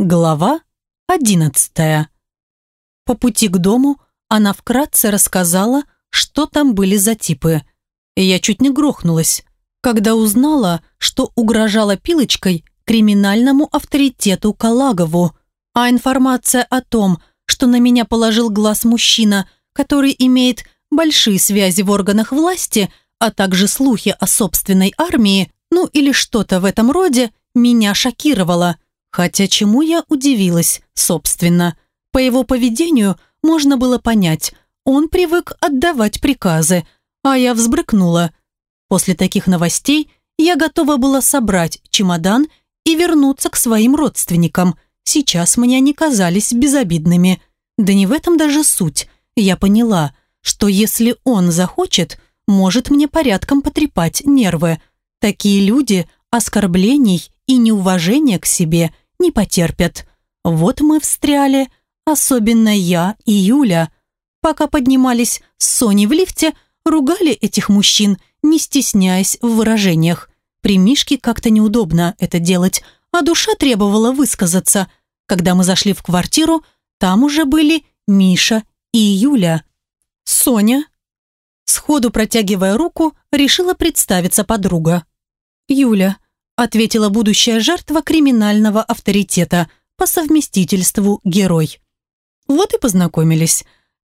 Глава одиннадцатая. По пути к дому она вкратце рассказала, что там были за типы. И я чуть не грохнулась, когда узнала, что угрожала пилочкой криминальному авторитету Калагову. А информация о том, что на меня положил глаз мужчина, который имеет большие связи в органах власти, а также слухи о собственной армии, ну или что-то в этом роде, меня шокировало – Хотя чему я удивилась, собственно. По его поведению можно было понять, он привык отдавать приказы, а я взбрыкнула. После таких новостей я готова была собрать чемодан и вернуться к своим родственникам. Сейчас мне они казались безобидными. Да не в этом даже суть. Я поняла, что если он захочет, может мне порядком потрепать нервы. Такие люди оскорблений и неуважения к себе не потерпят. Вот мы встряли, особенно я и Юля. Пока поднимались с Соней в лифте, ругали этих мужчин, не стесняясь в выражениях. При Мишке как-то неудобно это делать, а душа требовала высказаться. Когда мы зашли в квартиру, там уже были Миша и Юля. Соня, сходу протягивая руку, решила представиться подруга. «Юля, ответила будущая жертва криминального авторитета, по совместительству герой. Вот и познакомились.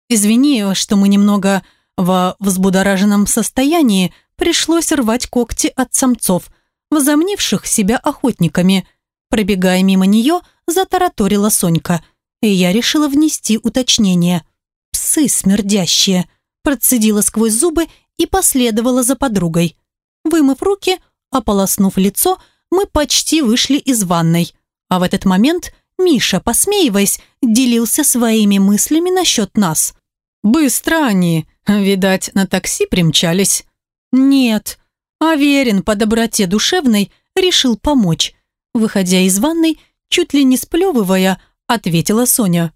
Извини, что мы немного во взбудораженном состоянии пришлось рвать когти от самцов, возомнивших себя охотниками. Пробегая мимо нее, затараторила Сонька, и я решила внести уточнение. «Псы смердящие», процедила сквозь зубы и последовала за подругой. Вымыв руки, Ополоснув лицо, мы почти вышли из ванной. А в этот момент Миша, посмеиваясь, делился своими мыслями насчет нас. «Быстро они, видать, на такси примчались». «Нет». Аверин по доброте душевной решил помочь. Выходя из ванной, чуть ли не сплевывая, ответила Соня.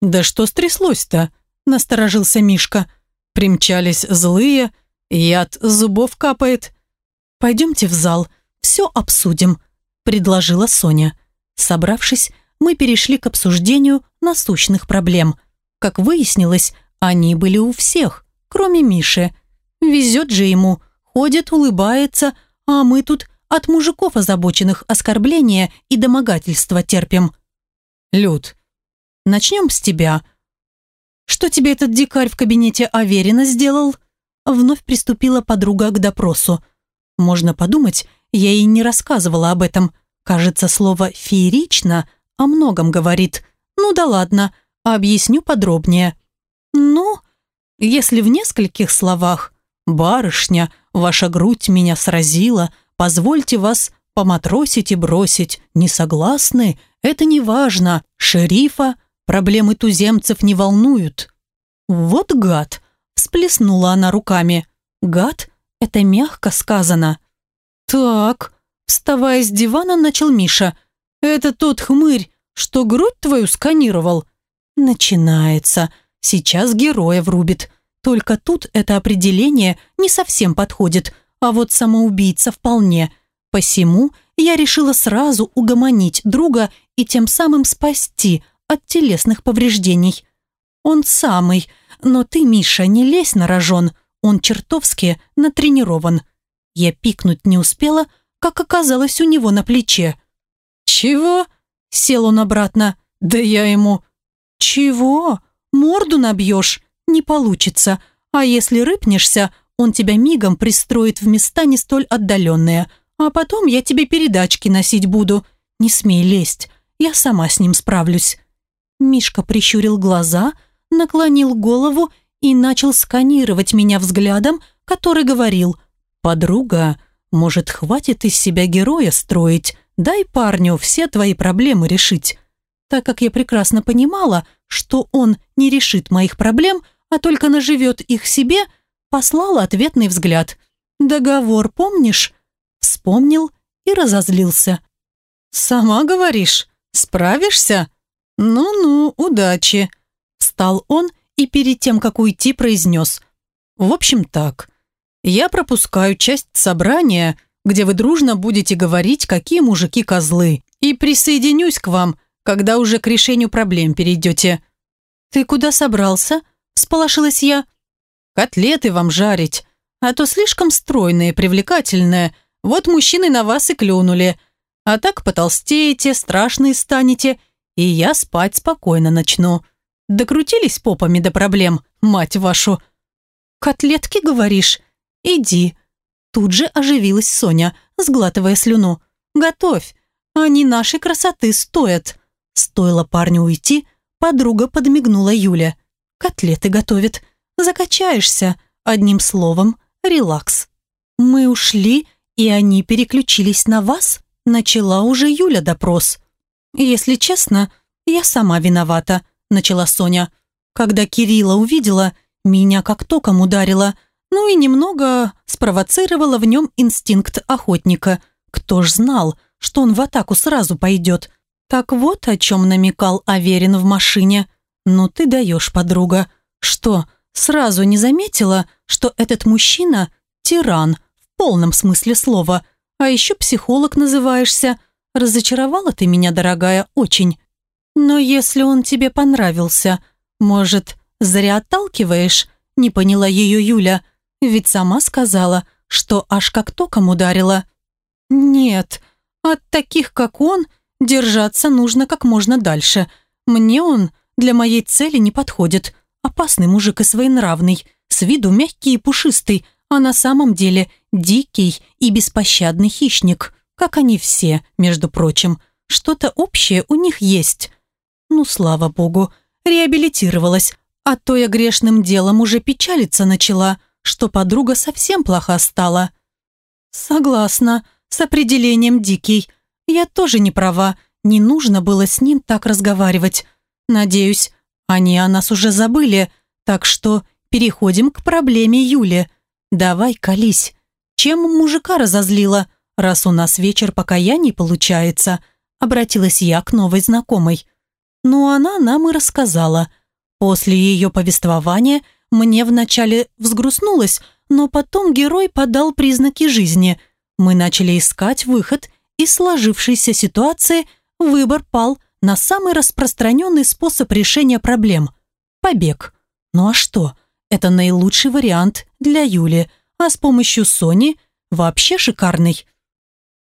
«Да что стряслось-то?» – насторожился Мишка. «Примчались злые, яд зубов капает. «Пойдемте в зал, все обсудим», – предложила Соня. Собравшись, мы перешли к обсуждению насущных проблем. Как выяснилось, они были у всех, кроме Миши. Везет же ему, ходит, улыбается, а мы тут от мужиков озабоченных оскорбления и домогательства терпим. Люд, начнем с тебя. Что тебе этот дикарь в кабинете Аверина сделал? Вновь приступила подруга к допросу. Можно подумать, я и не рассказывала об этом. Кажется, слово «феерично» о многом говорит. Ну да ладно, объясню подробнее. Ну, если в нескольких словах. «Барышня, ваша грудь меня сразила, позвольте вас поматросить и бросить. Не согласны? Это не важно. Шерифа проблемы туземцев не волнуют». «Вот гад!» – всплеснула она руками. «Гад это мягко сказано. «Так», вставая с дивана, начал Миша. «Это тот хмырь, что грудь твою сканировал?» «Начинается. Сейчас героя врубит. Только тут это определение не совсем подходит, а вот самоубийца вполне. Посему я решила сразу угомонить друга и тем самым спасти от телесных повреждений. Он самый, но ты, Миша, не лезь на рожон. Он чертовски натренирован. Я пикнуть не успела, как оказалось у него на плече. «Чего?» – сел он обратно. «Да я ему...» «Чего? Морду набьешь? Не получится. А если рыпнешься, он тебя мигом пристроит в места не столь отдаленные. А потом я тебе передачки носить буду. Не смей лезть, я сама с ним справлюсь». Мишка прищурил глаза, наклонил голову и начал сканировать меня взглядом, который говорил «Подруга, может, хватит из себя героя строить, дай парню все твои проблемы решить». Так как я прекрасно понимала, что он не решит моих проблем, а только наживет их себе, послала ответный взгляд. «Договор помнишь?» Вспомнил и разозлился. «Сама говоришь, справишься?» «Ну-ну, удачи!» Встал он и перед тем, как уйти, произнес. «В общем так, я пропускаю часть собрания, где вы дружно будете говорить, какие мужики козлы, и присоединюсь к вам, когда уже к решению проблем перейдете». «Ты куда собрался?» – всполошилась я. «Котлеты вам жарить, а то слишком стройные, привлекательные. Вот мужчины на вас и клюнули. А так потолстеете, страшные станете, и я спать спокойно начну. Докрутились попами до проблем, мать вашу». «Котлетки, говоришь? Иди». Тут же оживилась Соня, сглатывая слюну. «Готовь, они нашей красоты стоят». Стоило парню уйти, подруга подмигнула Юля. «Котлеты готовит. Закачаешься. Одним словом, релакс». «Мы ушли, и они переключились на вас?» Начала уже Юля допрос. «Если честно, я сама виновата», начала Соня. «Когда Кирилла увидела, меня как током ударило, ну и немного спровоцировала в нем инстинкт охотника. Кто ж знал, что он в атаку сразу пойдет? Так вот о чем намекал Аверин в машине. Ну ты даешь, подруга. Что, сразу не заметила, что этот мужчина – тиран в полном смысле слова, а еще психолог называешься? Разочаровала ты меня, дорогая, очень. Но если он тебе понравился, может, зря отталкиваешь? Не поняла ее Юля. Ведь сама сказала, что аж как током ударила. Нет, от таких, как он, держаться нужно как можно дальше. Мне он для моей цели не подходит. Опасный мужик и своенравный, с виду мягкий и пушистый, а на самом деле дикий и беспощадный хищник, как они все, между прочим. Что-то общее у них есть. Ну, слава богу, реабилитировалась, а то я грешным делом уже печалиться начала, что подруга совсем плоха стала. Согласна, с определением «дикий». Я тоже не права, не нужно было с ним так разговаривать. Надеюсь, они о нас уже забыли, так что переходим к проблеме Юли. Давай, колись. Чем мужика разозлила, раз у нас вечер покаяний получается?» Обратилась я к новой знакомой. Ну, она нам и рассказала. После ее повествования мне вначале взгрустнулось, но потом герой подал признаки жизни. Мы начали искать выход из сложившейся ситуации, выбор пал на самый распространенный способ решения проблем – побег. Ну а что? Это наилучший вариант для Юли, а с помощью Сони вообще шикарный.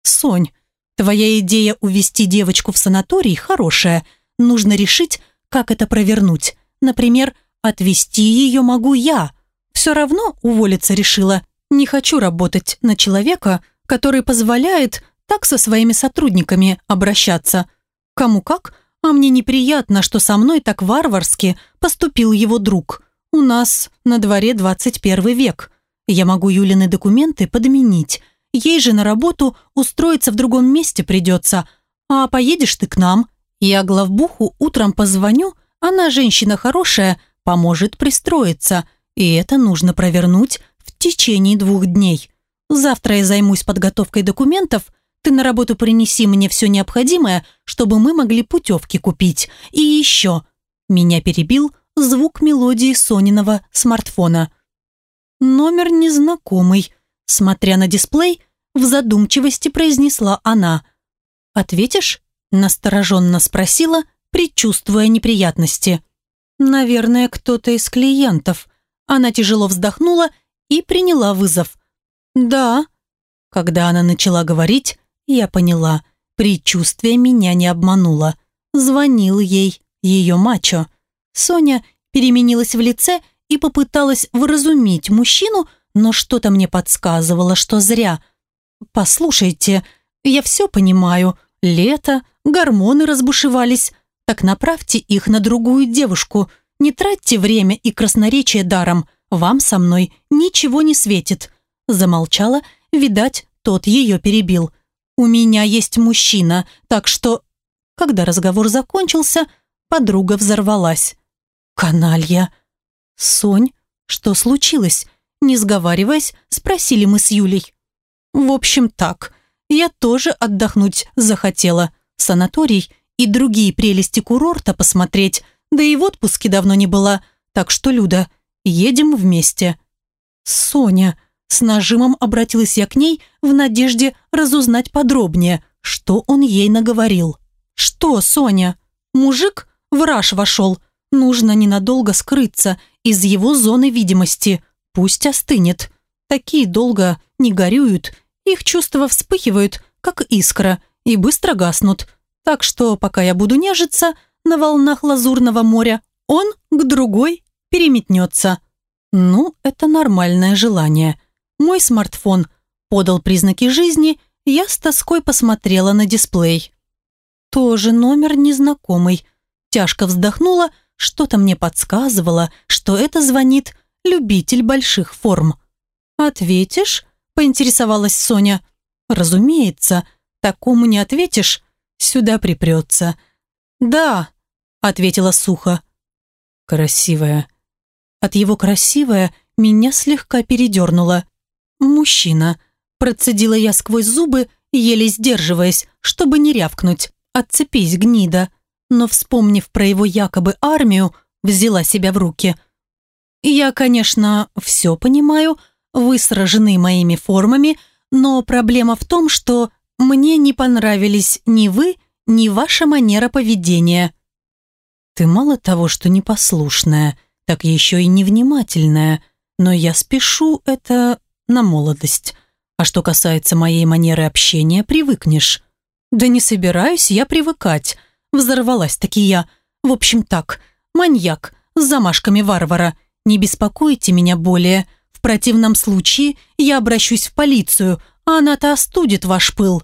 Сонь, твоя идея увести девочку в санаторий хорошая – Нужно решить, как это провернуть. Например, отвезти ее могу я. Все равно уволиться решила. Не хочу работать на человека, который позволяет так со своими сотрудниками обращаться. Кому как, а мне неприятно, что со мной так варварски поступил его друг. У нас на дворе 21 век. Я могу Юлины документы подменить. Ей же на работу устроиться в другом месте придется. А поедешь ты к нам, я главбуху утром позвоню, она женщина хорошая, поможет пристроиться, и это нужно провернуть в течение двух дней. Завтра я займусь подготовкой документов, ты на работу принеси мне все необходимое, чтобы мы могли путевки купить. И еще...» Меня перебил звук мелодии Сониного смартфона. «Номер незнакомый», смотря на дисплей, в задумчивости произнесла она. «Ответишь?» Настороженно спросила, предчувствуя неприятности. «Наверное, кто-то из клиентов». Она тяжело вздохнула и приняла вызов. «Да». Когда она начала говорить, я поняла, предчувствие меня не обмануло. Звонил ей ее мачо. Соня переменилась в лице и попыталась вразумить мужчину, но что-то мне подсказывало, что зря. «Послушайте, я все понимаю. Лето, гормоны разбушевались. Так направьте их на другую девушку. Не тратьте время и красноречие даром. Вам со мной ничего не светит». Замолчала, видать, тот ее перебил. «У меня есть мужчина, так что...» Когда разговор закончился, подруга взорвалась. «Каналья!» «Сонь, что случилось?» Не сговариваясь, спросили мы с Юлей. «В общем, так. Я тоже отдохнуть захотела санаторий и другие прелести курорта посмотреть, да и в отпуске давно не была, так что, Люда, едем вместе». «Соня», с нажимом обратилась я к ней в надежде разузнать подробнее, что он ей наговорил. «Что, Соня?» Мужик в раж вошел. Нужно ненадолго скрыться из его зоны видимости. Пусть остынет. Такие долго не горюют. Их чувства вспыхивают, как искра, и быстро гаснут. Так что, пока я буду нежиться на волнах лазурного моря, он к другой переметнется. Ну, это нормальное желание. Мой смартфон подал признаки жизни, я с тоской посмотрела на дисплей. Тоже номер незнакомый. Тяжко вздохнула, что-то мне подсказывало, что это звонит любитель больших форм. «Ответишь?» – поинтересовалась Соня. «Разумеется, такому не ответишь, сюда припрется». «Да», – ответила сухо. «Красивая». От его «красивая» меня слегка передернуло. «Мужчина», – процедила я сквозь зубы, еле сдерживаясь, чтобы не рявкнуть. «Отцепись, гнида» но, вспомнив про его якобы армию, взяла себя в руки. «Я, конечно, все понимаю, вы сражены моими формами, но проблема в том, что мне не понравились ни вы, ни ваша манера поведения». «Ты мало того, что непослушная, так еще и невнимательная, но я спешу это на молодость. А что касается моей манеры общения, привыкнешь». «Да не собираюсь я привыкать», Взорвалась-таки я. В общем так, маньяк с замашками варвара. Не беспокойте меня более. Противном случае я обращусь в полицию, а она-то остудит ваш пыл».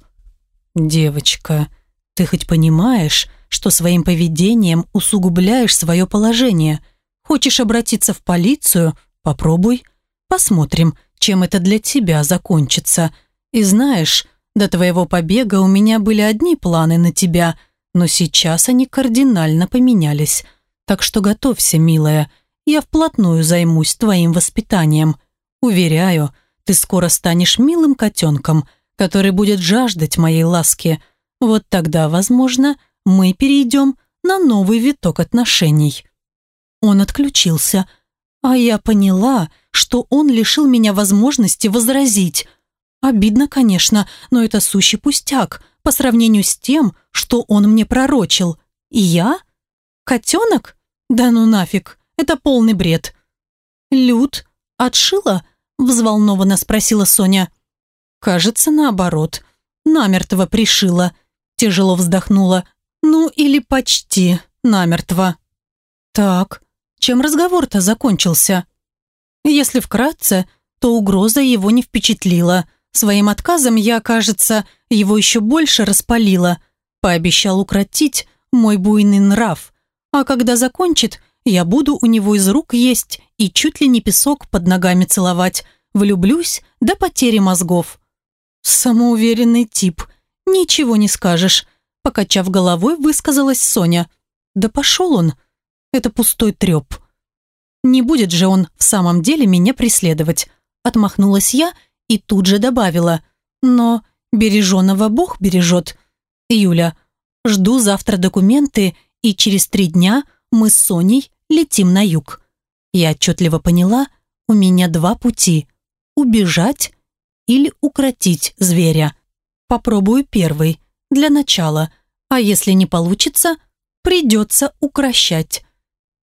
«Девочка, ты хоть понимаешь, что своим поведением усугубляешь свое положение? Хочешь обратиться в полицию? Попробуй. Посмотрим, чем это для тебя закончится. И знаешь, до твоего побега у меня были одни планы на тебя – но сейчас они кардинально поменялись. Так что готовься, милая, я вплотную займусь твоим воспитанием. Уверяю, ты скоро станешь милым котенком, который будет жаждать моей ласки. Вот тогда, возможно, мы перейдем на новый виток отношений». Он отключился, а я поняла, что он лишил меня возможности возразить. Обидно, конечно, но это сущий пустяк по сравнению с тем, что он мне пророчил. И я? Котенок? Да ну нафиг, это полный бред. Люд отшила? Взволнованно спросила Соня. Кажется, наоборот. Намертво пришила. Тяжело вздохнула. Ну или почти намертво. Так, чем разговор-то закончился? Если вкратце, то угроза его не впечатлила – Своим отказом я, кажется, его еще больше распалила. Пообещал укротить мой буйный нрав. А когда закончит, я буду у него из рук есть и чуть ли не песок под ногами целовать. Влюблюсь до потери мозгов. Самоуверенный тип. Ничего не скажешь. Покачав головой, высказалась Соня. Да пошел он. Это пустой треп. Не будет же он в самом деле меня преследовать. Отмахнулась я и тут же добавила. «Но береженого Бог бережет. Юля, жду завтра документы, и через три дня мы с Соней летим на юг. Я отчетливо поняла, у меня два пути – убежать или укротить зверя. Попробую первый, для начала, а если не получится, придется укращать.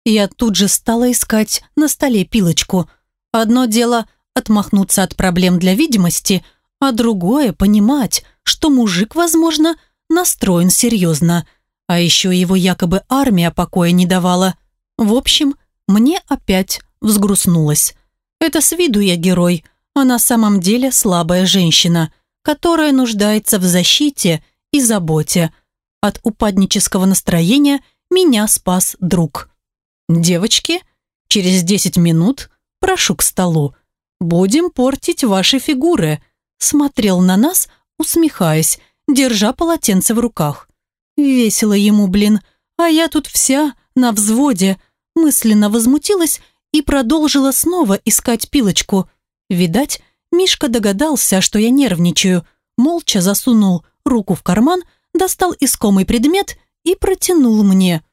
Я тут же стала искать на столе пилочку. Одно дело – отмахнуться от проблем для видимости, а другое – понимать, что мужик, возможно, настроен серьезно. А еще его якобы армия покоя не давала. В общем, мне опять взгрустнулось. Это с виду я герой, а на самом деле слабая женщина, которая нуждается в защите и заботе. От упаднического настроения меня спас друг. «Девочки, через десять минут прошу к столу», будем портить ваши фигуры», смотрел на нас, усмехаясь, держа полотенце в руках. Весело ему, блин, а я тут вся на взводе, мысленно возмутилась и продолжила снова искать пилочку. Видать, Мишка догадался, что я нервничаю, молча засунул руку в карман, достал искомый предмет и протянул мне.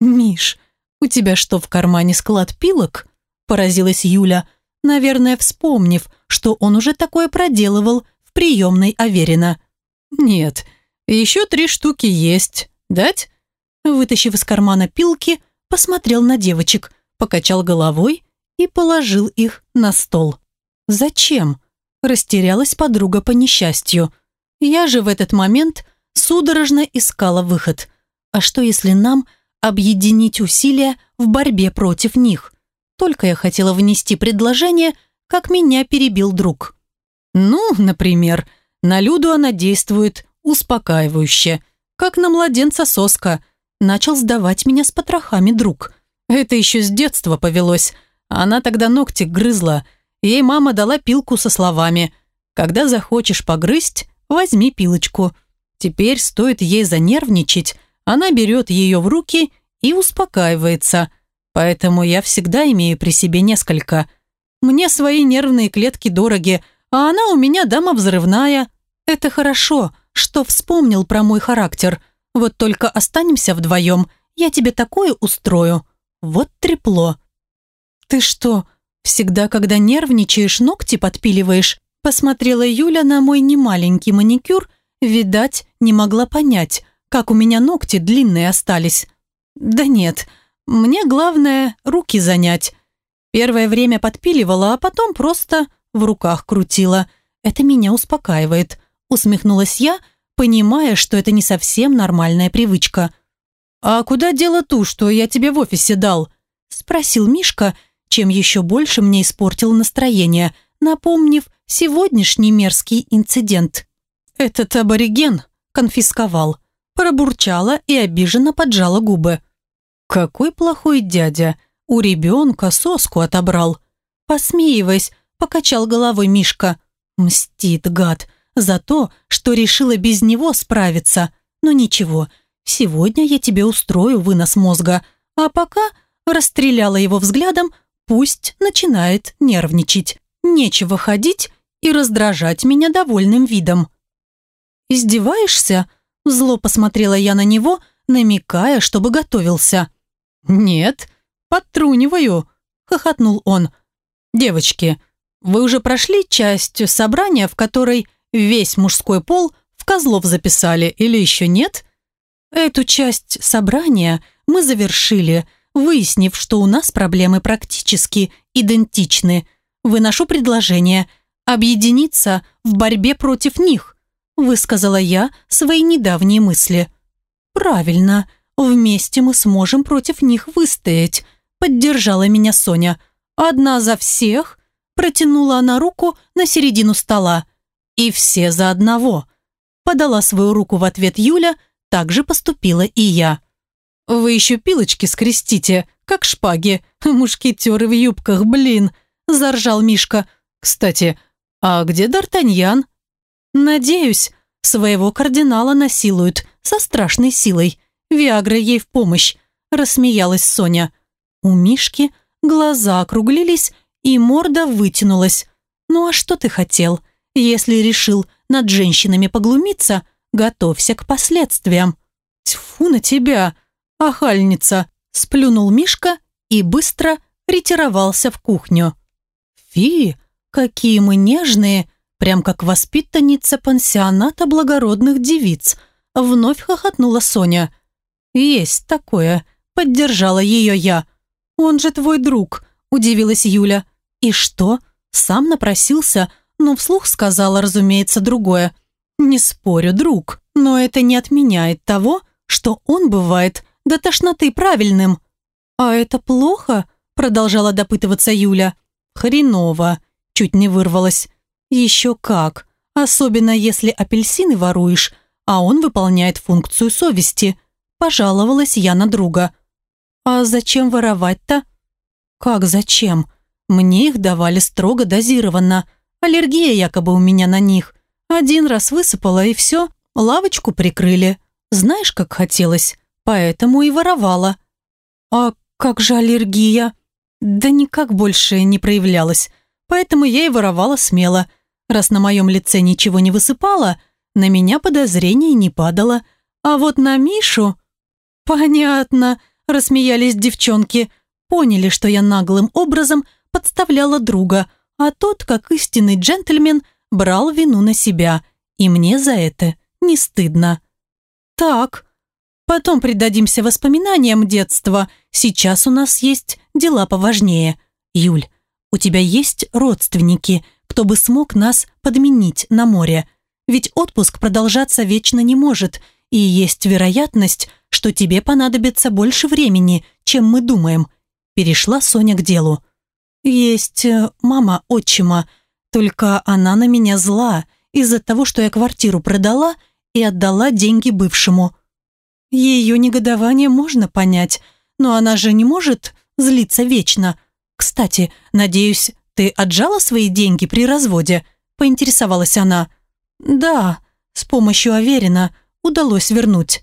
«Миш, у тебя что, в кармане склад пилок?» – поразилась Юля – наверное, вспомнив, что он уже такое проделывал в приемной Аверина. «Нет, еще три штуки есть. Дать?» вытащив из кармана пилки, посмотрел на девочек, покачал головой и положил их на стол. «Зачем?» – растерялась подруга по несчастью. Я же в этот момент судорожно искала выход. А что если нам объединить усилия в борьбе против них? Только я хотела внести предложение, как меня перебил друг. Ну, например, на Люду она действует успокаивающе, как на младенца соска. Начал сдавать меня с потрохами друг. Это еще с детства повелось. Она тогда ногти грызла. Ей мама дала пилку со словами «Когда захочешь погрызть, возьми пилочку». Теперь стоит ей занервничать, она берет ее в руки и успокаивается. Поэтому я всегда имею при себе несколько. Мне свои нервные клетки дороги, а она у меня дама взрывная. Это хорошо, что вспомнил про мой характер. Вот только останемся вдвоем, я тебе такое устрою. Вот трепло. Ты что, всегда, когда нервничаешь, ногти подпиливаешь? Посмотрела Юля на мой немаленький маникюр, видать, не могла понять, как у меня ногти длинные остались. Да нет, мне главное руки занять. Первое время подпиливала, а потом просто в руках крутила. Это меня успокаивает. Усмехнулась я, понимая, что это не совсем нормальная привычка. «А куда дело ту, что я тебе в офисе дал?» Спросил Мишка, чем еще больше мне испортил настроение, напомнив сегодняшний мерзкий инцидент. «Этот абориген конфисковал», пробурчала и обиженно поджала губы. «Какой плохой дядя! У ребенка соску отобрал!» Посмеиваясь, покачал головой Мишка. «Мстит, гад, за то, что решила без него справиться. Но ничего, сегодня я тебе устрою вынос мозга, а пока расстреляла его взглядом, пусть начинает нервничать. Нечего ходить и раздражать меня довольным видом. «Издеваешься?» Зло посмотрела я на него, намекая, чтобы готовился. «Нет, подтруниваю», — хохотнул он. «Девочки, вы уже прошли часть собрания, в которой весь мужской пол в козлов записали, или еще нет?» Эту часть собрания мы завершили, выяснив, что у нас проблемы практически идентичны. Выношу предложение объединиться в борьбе против них, высказала я свои недавние мысли. Правильно, вместе мы сможем против них выстоять, поддержала меня Соня. Одна за всех, протянула она руку на середину стола. И все за одного. Подала свою руку в ответ Юля, так же поступила и я. «Вы еще пилочки скрестите, как шпаги, мушкетеры в юбках, блин!» – заржал Мишка. «Кстати, а где Д'Артаньян?» «Надеюсь, своего кардинала насилуют со страшной силой. Виагра ей в помощь», – рассмеялась Соня. У Мишки глаза округлились и морда вытянулась. «Ну а что ты хотел? Если решил над женщинами поглумиться, готовься к последствиям». «Тьфу на тебя, ахальница!» – сплюнул Мишка и быстро ретировался в кухню. «Фи, какие мы нежные!» прям как воспитанница пансионата благородных девиц», вновь хохотнула Соня. «Есть такое», поддержала ее я. «Он же твой друг», удивилась Юля. «И что? Сам напросился, но вслух сказала, разумеется, другое. Не спорю, друг, но это не отменяет того, что он бывает до тошноты правильным». «А это плохо?» продолжала допытываться Юля. «Хреново», чуть не вырвалась. Еще как. Особенно если апельсины воруешь, а он выполняет функцию совести. Пожаловалась я на друга. А зачем воровать-то? Как зачем? Мне их давали строго дозированно. Аллергия якобы у меня на них. Один раз высыпала и все, лавочку прикрыли. Знаешь, как хотелось, поэтому и воровала. А как же аллергия? Да никак больше не проявлялась, поэтому я и воровала смело. Раз на моем лице ничего не высыпало, на меня подозрений не падало. А вот на Мишу... «Понятно», – рассмеялись девчонки. Поняли, что я наглым образом подставляла друга, а тот, как истинный джентльмен, брал вину на себя. И мне за это не стыдно. «Так, Потом предадимся воспоминаниям детства. Сейчас у нас есть дела поважнее. Юль, у тебя есть родственники, кто бы смог нас подменить на море? Ведь отпуск продолжаться вечно не может, и есть вероятность, что тебе понадобится больше времени, чем мы думаем. Перешла Соня к делу. Есть э, мама отчима, только она на меня зла из-за того, что я квартиру продала и отдала деньги бывшему. Ее негодование можно понять, но она же не может злиться вечно. Кстати, надеюсь, ты отжала свои деньги при разводе?» – поинтересовалась она. «Да, с помощью Аверина удалось вернуть».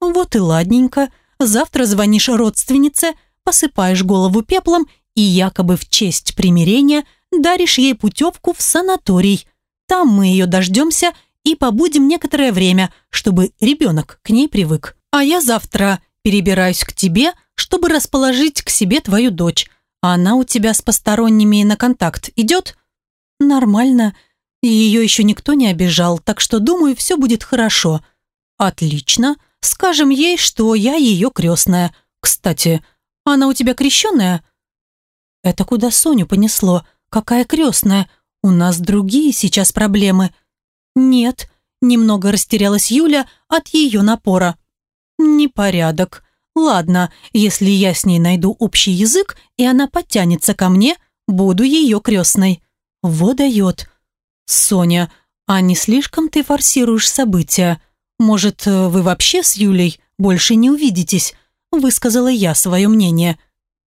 «Вот и ладненько. Завтра звонишь родственнице, посыпаешь голову пеплом и якобы в честь примирения даришь ей путевку в санаторий. Там мы ее дождемся и побудем некоторое время, чтобы ребенок к ней привык. А я завтра перебираюсь к тебе, чтобы расположить к себе твою дочь. А она у тебя с посторонними на контакт идет? Нормально. Ее еще никто не обижал, так что, думаю, все будет хорошо. Отлично. Скажем ей, что я ее крестная. Кстати, она у тебя крещенная? Это куда Соню понесло? Какая крестная? У нас другие сейчас проблемы. Нет, немного растерялась Юля от ее напора. Непорядок. Ладно, если я с ней найду общий язык, и она подтянется ко мне, буду ее крестной. Вот дает. Соня, а не слишком ты форсируешь события? Может, вы вообще с Юлей больше не увидитесь? Высказала я свое мнение.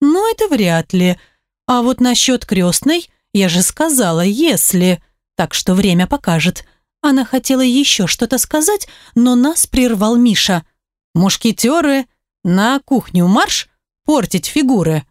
Ну, это вряд ли. А вот насчет крестной, я же сказала, если... Так что время покажет. Она хотела еще что-то сказать, но нас прервал Миша – Мушкетеры, на кухню марш, портить фигуры.